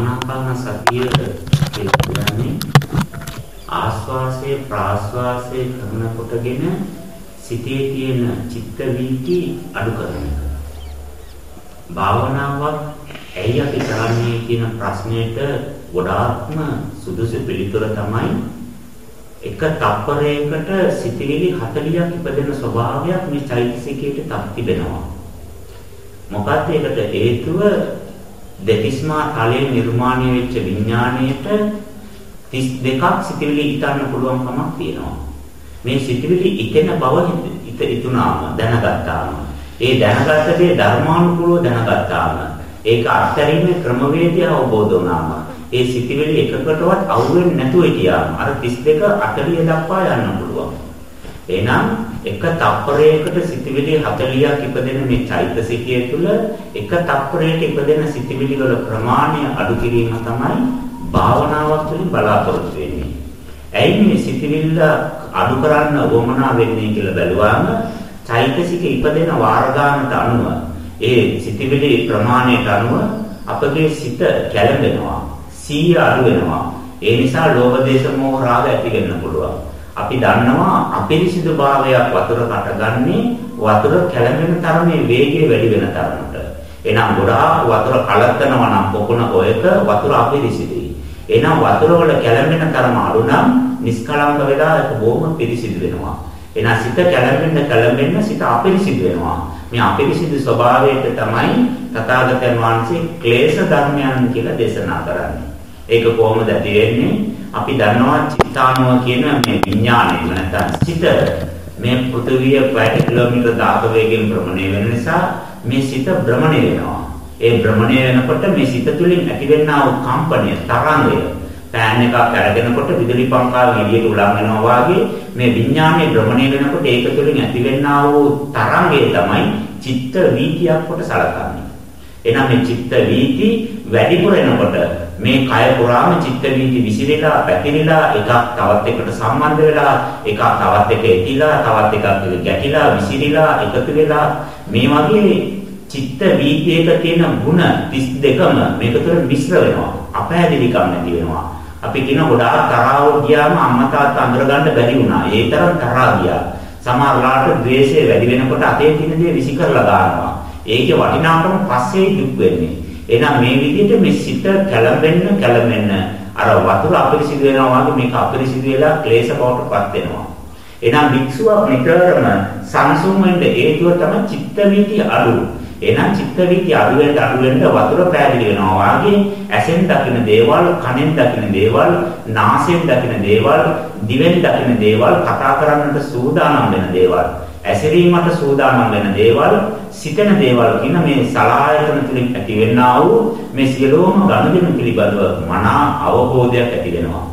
ආනාපාන සතිය කියන්නේ ආස්වාසයේ ප්‍රාස්වාසයේ කරන කොටගෙන සිතේ තියෙන චිත්ත වීති අඩු කරන එක. භාවනාවක් ඇයි අපි කරන්නේ කියන ප්‍රශ්නයට ගොඩාක්ම සුදුසු පිළිතුර තමයි එක තප්පරයකට සිතිවිලි 40ක් ඉපදෙන ස්වභාවයක් මේ චෛතසිකයට තිබෙනවා. මොකද ඒකට හේතුව දෙතිස්මා තලයේ නිර්මාණය වෙච්ච විඥාණයට 32ක් සිතිවිලි හිතන්න පුළුවන් කමක් තියෙනවා. මේ සිතිවිලි ඉතෙන බව හිත ඉතුණාම දැනගත්තාම ඒ දැනගත්ත දේ ධර්මානුකූලව දැනගත්තාම ඒක අත්හැරීමේ ක්‍රමවේදය අවබෝධ වුණාම ඒ සිතිවිලි එකකටවත් අවු වෙන්නේ නැතුව හිටියාම අර 32 40 දක්වා යන්න පුළුවන්. එහෙනම් එක තප්පරයකට සිතිවිලි 40ක් ඉපදෙන මේ චෛතසිකය තුළ එක තප්පරයක ඉපදෙන සිතිවිලි වල ප්‍රමාණය අඩු කිරීම තමයි භාවනාවක් තුළින් බලාපොරොත්තු වෙන්නේ. ඇයි මේ සිතිවිල්ල අඩු කරන්න වමනා වෙන්නේ කියලා බැලුවාම චෛතසික ඉපදෙන වාර ගන්නට අනුව ඒ සිතිවිලි ප්‍රමාණයට අනුව අපගේ සිත කැළඹෙනවා. සීය අඩු වෙනවා. ඒ නිසා ලෝභ දේශ මොහ රාග ඇති වෙන්න පුළුවන්. අපි දන්නවා අපිරිසිදු භාවයක් වතුරකට ගන්නේ වතුර කැළඹෙන තරමේ වේගය වැඩි වෙන තරමට. එහෙනම් ගොඩාක් වතුර කලත්තනවා නම් පොකුණ ඔයක වතුර අපිරිසිදුයි. එහෙනම් වතුර වල කැළඹෙන තරම අඩු නම් නිෂ්කලංක වෙලා ඒක බොහොම පිරිසිදු වෙනවා. එහෙනම් සිත කැළඹෙන්න කැළඹෙන්න සිත අපිරිසිදු වෙනවා. මේ අපිරිසිදු ස්වභාවයට තමයි තථාගතයන් වහන්සේ ක්ලේශ ධර්මයන් කියලා දේශනා කරන්නේ. ඒක කොහොමද ඇති වෙන්නේ? අපි දන්නවා චිත්තානුව කියන මේ විඥානය නැත්නම් සිත මේ පෘථිවිය පැය කිලෝමීටර් 1000 වේගයෙන් භ්‍රමණය වෙන නිසා මේ සිත භ්‍රමණය වෙනවා. ඒ භ්‍රමණය වෙනකොට මේ සිත තුළින් ඇතිවෙනා වූ කම්පනය තරංගය පෑන් එකක් අරගෙනකොට විදුලි පංකාව එළියට උලන් වෙනවා වගේ මේ විඥානයේ භ්‍රමණය වෙනකොට ඒක තුළින් ඇතිවෙනා වූ තරංගය තමයි චිත්ත වීතියක් කොට සලකන්නේ. එහෙනම් මේ චිත්ත වීති වැඩිපුර එනකොට මේ කය පුරාම චිත්ත වීති විසිරෙලා පැතිරිලා එකක් තවත් එකට සම්බන්ධ වෙලා එකක් තවත් එක ඇතිලා තවත් එකක් ගැටිලා විසිරිලා එකතු වෙලා මේ වගේ චිත්ත වීතියක තියෙන ಗುಣ 32ම මේක තුළ මිශ්‍ර වෙනවා අපහැදිලිකම් නැති වෙනවා. අපි කියන ගොඩාක් තරහව ගියාම අම්මා තාත්තා අඳුරගන්න බැරි වුණා. ඒ තරම් තරහා ගියා. සමහරලාට ද්වේෂය වැඩි වෙනකොට අතේ තියෙන දේ විසි කරලා දානවා. ඒකේ වටිනාකම පස්සේ දුක් වෙන්නේ. එහෙනම් මේ විදිහට මේ සිත කැළඹෙන්න කැළඹෙන්න අර වතුර අපිරිසිදු වෙනවා වගේ මේක අපිරිසිදු වෙලා ක්ලේශ බවටපත් වෙනවා. එහෙනම් වික්ෂුවක් නිතරම සංසුන් වෙන්න හේතුව තමයි චිත්ත වීති අඩු. එහෙනම් චිත්ත වීති අඩු වෙන්න අඩු වෙන්න වතුර පැහැදිලි වෙනවා වගේ ඇසෙන් දකින දේවල්, කනෙන් දකින දේවල්, නාසයෙන් දකින දේවල්, දිවෙන් දකින දේවල්, කතා කරන්නට සූදානම් වෙන දේවල්, ඇසිරීමට සූදානම් වෙන දේවල් සිතන දේවල් කියන මේ සලආයතන තුලින් ඇතිවෙනා වූ මේ සියලුම ගනුදෙනු පිළිබඳව මනා අවබෝධයක් ඇති වෙනවා.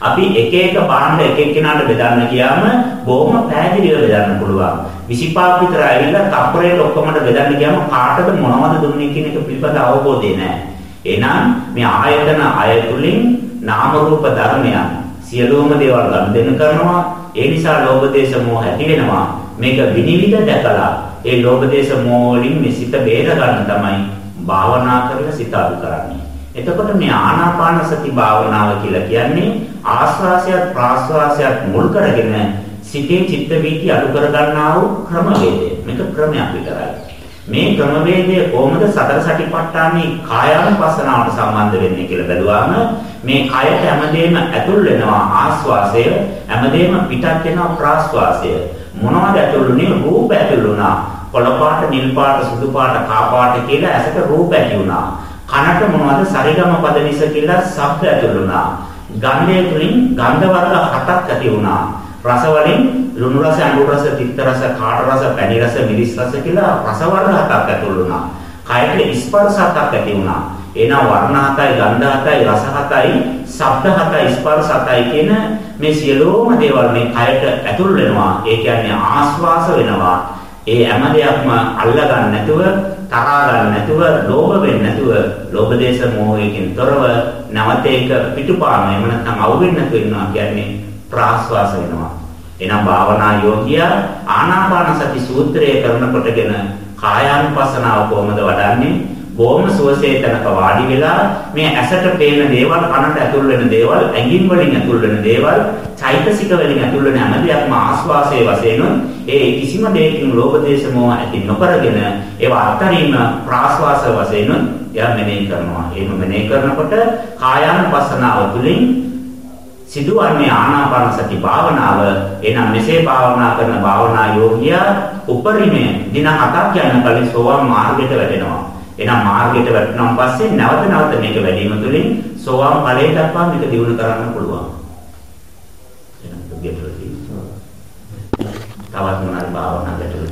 අපි එක එක පාණ්ඩ එක එක්කෙනාට බෙදන්න ගියාම බොහොම පැහැදිලිව බෙදන්න පුළුවන්. 25 විතර ඇවිල්ලා තප්පරයට ඔක්කොමඩ බෙදන්න ගියාම කාටද මොනවද දුන්නේ කියන එක පිළිබඳ අවබෝධය නැහැ. එහෙනම් මේ ආයතන අය තුලින් නාම රූප ධර්මයන් සියලුම දේවල් ගනුදෙනු කරනවා. ඒ නිසා ලෝභ දේශ මොහ ඇති වෙනවා. මේක විනිවිද දැකලා ඒ ලෝභ දේශ මොහ වලින් මේ සිත බේර ගන්න තමයි භාවනා කරලා සිත අඩු කරන්නේ. එතකොට මේ ආනාපාන සති භාවනාව කියලා කියන්නේ ආස්වාසයත් ප්‍රාස්වාසයත් මුල් කරගෙන සිතේ චිත්ත වීති අඩු කර ගන්නා වූ ක්‍රමවේදය. මේක ක්‍රමයක් විතරයි. මේ ක්‍රමවේදය කොහොමද සතර සටිපට්ඨානේ කායානුපස්සනාවට සම්බන්ධ වෙන්නේ කියලා බැලුවාම මේ කයට හැමදේම ඇතුල් වෙනවා ආස්වාසය හැමදේම පිටත් වෙනවා ප්‍රාස්වාසය. මොනවද ඇතුළුනේ රූප ඇතුළු වුණා. කොළ පාට නිල් පාට සුදු පාට කා පාට කියලා ඇසට රූප ඇති වුණා. කනට මොනවද? සරිගම පද නිස කියලා ශබ්ද ඇතුළු වුණා. ගන්ධය තුලින් ගන්ධ වර්ග හතක් ඇති වුණා. රස වලින් ලුණු රස අඟුරු රස තිත්ත රස කාට රස පැණි රස මිරිස් රස කියලා රස වර්ග හතක් ඇතුළු වුණා. කයට ස්පර්ශ හතක් ඇති වුණා. එහෙනම් වර්ණ හතයි ගන්ධ හතයි රස හතයි ශබ්ද හතයි ස්පර්ශ හතයි කියන මේ සියලුම දේවල් මේ කයට ඇතුල් වෙනවා. ඒ කියන්නේ ආස්වාස වෙනවා. ඒ හැම දෙයක්ම අල්ල ගන්න නැතුව තරහා ගන්න නැතුව ලෝභ වෙන්නේ නැතුව ලෝභ දේශ මොහයෙන් තොරව නැවත ඒක පිටුපාන එහෙම නැත්නම් අවුෙන්නේ නැතුව ඉන්නවා කියන්නේ ප්‍රාස්වාස වෙනවා එහෙනම් භාවනා යෝගියා ආනාපාන සති සූත්‍රය කරනකොටගෙන කායානුපස්සනාව කොහොමද වඩන්නේ බොහොම සුවසේ තැනක වාඩි වෙලා මේ ඇසට පේන දේවල් කනට ඇතුල් වෙන දේවල් ඇඟින් වලින් ඇතුල් වෙන දේවල් චෛතසික වලින් ඇතුල් වෙන හැම දෙයක්ම ආස්වාසයේ වශයෙන් ඒ කිසිම දෙයකින් ලෝභ දේශ මොහ ඇති නොකරගෙන ඒවා අතරින්ම ප්‍රාස්වාස වශයෙන් එයා මෙනෙහි කරනවා. එහෙම මෙනෙහි කරනකොට කායානුපස්සනාව තුළින් සිදුවන්නේ ආනාපාන සති භාවනාව එනම් මෙසේ භාවනා කරන භාවනා යෝගියා උපරිමය දින 7ක් යන කලින් සෝවාන් මාර්ගයට වැටෙනවා. එනම් මාර්ගයට වැටුණාන් පස්සේ නැවත නැවත මේක වැඩිම තුළින් සෝවාන් ඵලයට දක්වා මේක දියුණු කරන්න පුළුවන්. එහෙනම් ගැටලුව තියෙනවා. තවත් මොනවාරි භාවනා ගැටලු